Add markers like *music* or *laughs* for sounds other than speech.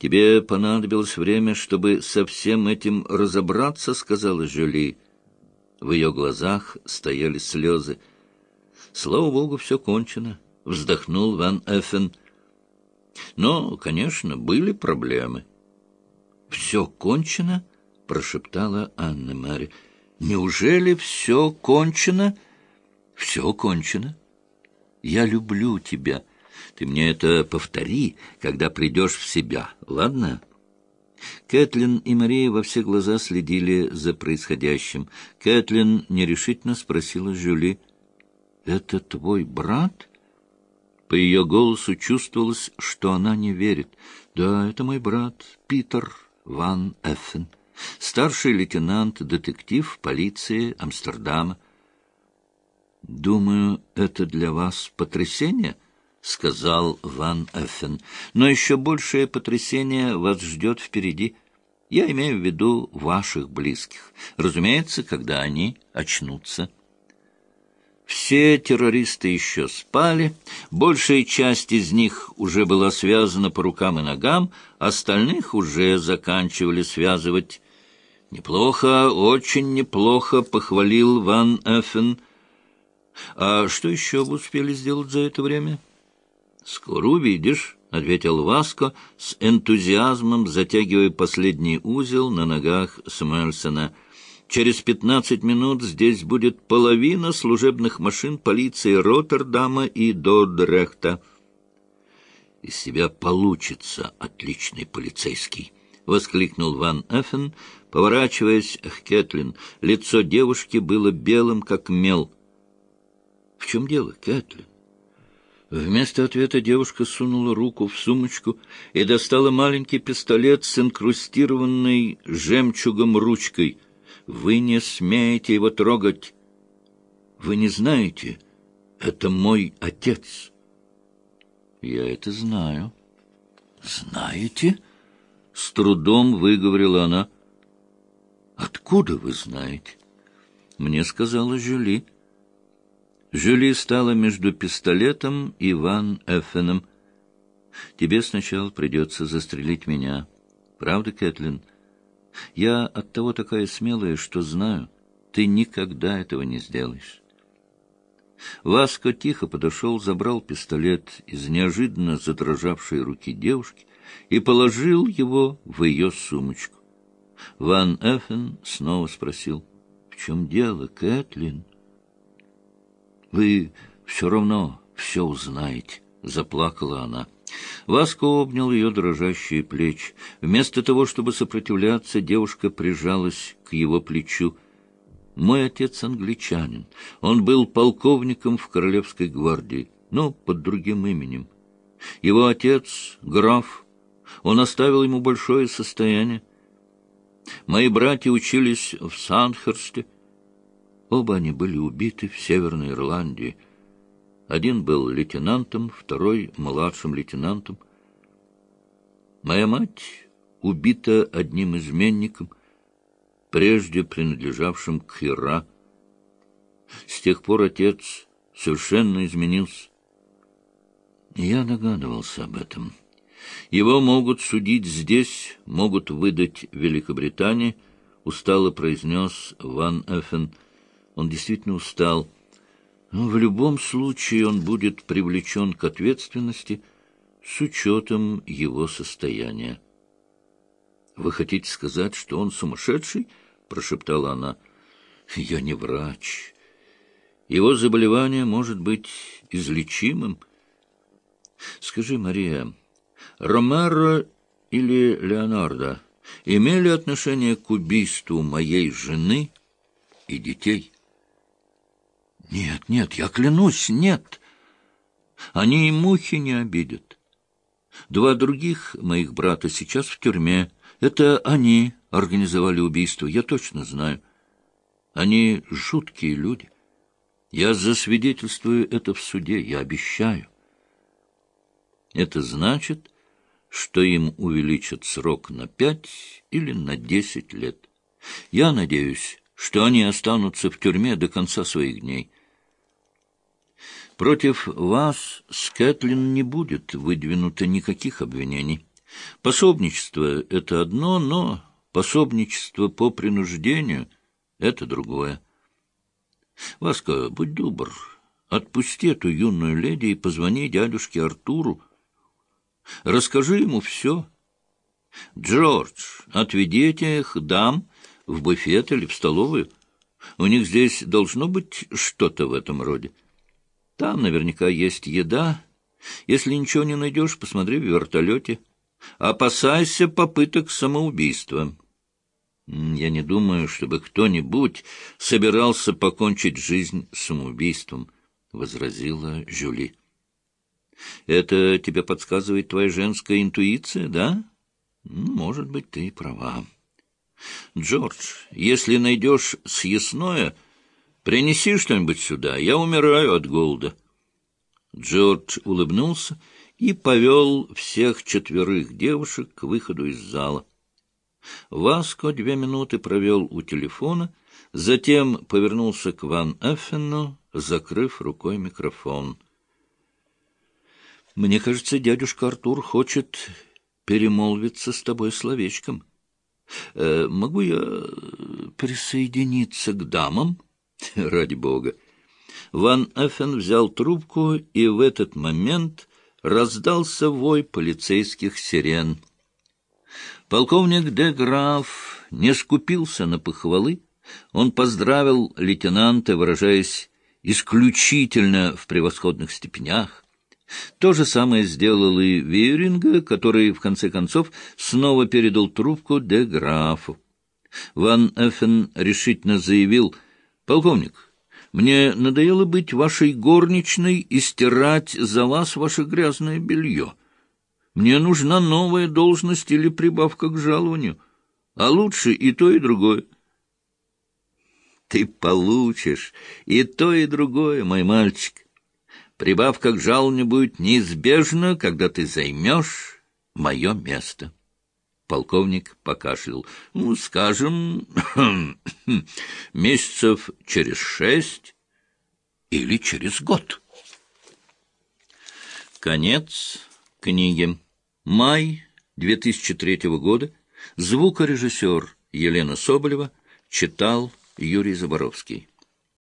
«Тебе понадобилось время, чтобы со всем этим разобраться», — сказала Жюли. В ее глазах стояли слезы. «Слава богу, все кончено», — вздохнул Ван Эффен. «Но, конечно, были проблемы». «Все кончено?» — прошептала Анна Мари. «Неужели все кончено?» «Все кончено. Я люблю тебя». Ты мне это повтори, когда придешь в себя, ладно?» Кэтлин и Мария во все глаза следили за происходящим. Кэтлин нерешительно спросила Жюли. «Это твой брат?» По ее голосу чувствовалось, что она не верит. «Да, это мой брат, Питер Ван Эффен, старший лейтенант, детектив полиции Амстердама». «Думаю, это для вас потрясение?» — сказал Ван Эффен. «Но еще большее потрясение вас ждет впереди. Я имею в виду ваших близких. Разумеется, когда они очнутся». Все террористы еще спали, большая часть из них уже была связана по рукам и ногам, остальных уже заканчивали связывать. «Неплохо, очень неплохо», — похвалил Ван Эффен. «А что еще вы успели сделать за это время?» «Скоро увидишь», — ответил Васко с энтузиазмом, затягивая последний узел на ногах Самуэльсона. «Через пятнадцать минут здесь будет половина служебных машин полиции Роттердама и Додрехта». «Из себя получится отличный полицейский», — воскликнул Ван Эффен, поворачиваясь к Кэтлин. Лицо девушки было белым, как мел. «В чем дело, Кэтлин?» Вместо ответа девушка сунула руку в сумочку и достала маленький пистолет с инкрустированной жемчугом ручкой. «Вы не смеете его трогать!» «Вы не знаете, это мой отец!» «Я это знаю». «Знаете?» — с трудом выговорила она. «Откуда вы знаете?» «Мне сказала Жюли». Жюли стала между пистолетом и Ван Эффеном. «Тебе сначала придется застрелить меня. Правда, Кэтлин? Я оттого такая смелая, что знаю, ты никогда этого не сделаешь». Васко тихо подошел, забрал пистолет из неожиданно задрожавшей руки девушки и положил его в ее сумочку. Ван Эффен снова спросил, «В чем дело, Кэтлин?» Вы все равно все узнаете, — заплакала она. Васко обнял ее дрожащие плечи. Вместо того, чтобы сопротивляться, девушка прижалась к его плечу. «Мой отец англичанин. Он был полковником в Королевской гвардии, но под другим именем. Его отец — граф. Он оставил ему большое состояние. Мои братья учились в Сандхерсте, Оба они были убиты в Северной Ирландии. Один был лейтенантом, второй — младшим лейтенантом. Моя мать убита одним изменником, прежде принадлежавшим к Хира. С тех пор отец совершенно изменился. Я догадывался об этом. Его могут судить здесь, могут выдать Великобритании, устало произнес Ван Эффен — он действительно устал. Но в любом случае он будет привлечен к ответственности с учетом его состояния. «Вы хотите сказать, что он сумасшедший?» — прошептала она. «Я не врач. Его заболевание может быть излечимым. Скажи, Мария, Ромеро или Леонардо имели отношение к убийству моей жены и детей?» Нет, нет, я клянусь, нет. Они и мухи не обидят. Два других моих брата сейчас в тюрьме. Это они организовали убийство, я точно знаю. Они жуткие люди. Я засвидетельствую это в суде, я обещаю. Это значит, что им увеличат срок на пять или на десять лет. Я надеюсь, что они останутся в тюрьме до конца своих дней. Против вас с Кэтлин не будет выдвинуто никаких обвинений. Пособничество — это одно, но пособничество по принуждению — это другое. Васка, будь добр, отпусти эту юную леди и позвони дядюшке Артуру. Расскажи ему все. Джордж, отведите этих дам в буфет или в столовую. У них здесь должно быть что-то в этом роде. Там наверняка есть еда. Если ничего не найдешь, посмотри в вертолете. Опасайся попыток самоубийства. Я не думаю, чтобы кто-нибудь собирался покончить жизнь самоубийством, — возразила Жюли. — Это тебе подсказывает твоя женская интуиция, да? Ну, может быть, ты права. Джордж, если найдешь съестное, принеси что-нибудь сюда. Я умираю от голода. Джордж улыбнулся и повел всех четверых девушек к выходу из зала. Васко две минуты провел у телефона, затем повернулся к Ван Эффену, закрыв рукой микрофон. «Мне кажется, дядюшка Артур хочет перемолвиться с тобой словечком. Э, могу я присоединиться к дамам? *laughs* Ради бога!» Ван Эффен взял трубку, и в этот момент раздался вой полицейских сирен. Полковник де Граф не скупился на похвалы. Он поздравил лейтенанта, выражаясь исключительно в превосходных степенях. То же самое сделал и Вейринга, который, в конце концов, снова передал трубку де Графу. Ван Эффен решительно заявил, «Полковник, мне надоело быть вашей горничной и стирать за вас ваше грязное белье. Мне нужна новая должность или прибавка к жалованию, а лучше и то, и другое. Ты получишь и то, и другое, мой мальчик. Прибавка к жалованию будет неизбежна, когда ты займешь мое место. Полковник покашлял. Ну, скажем, *clears throat* месяцев через шесть или через год. Конец книги. Май 2003 года. Звукорежиссер Елена Соболева читал Юрий Заборовский.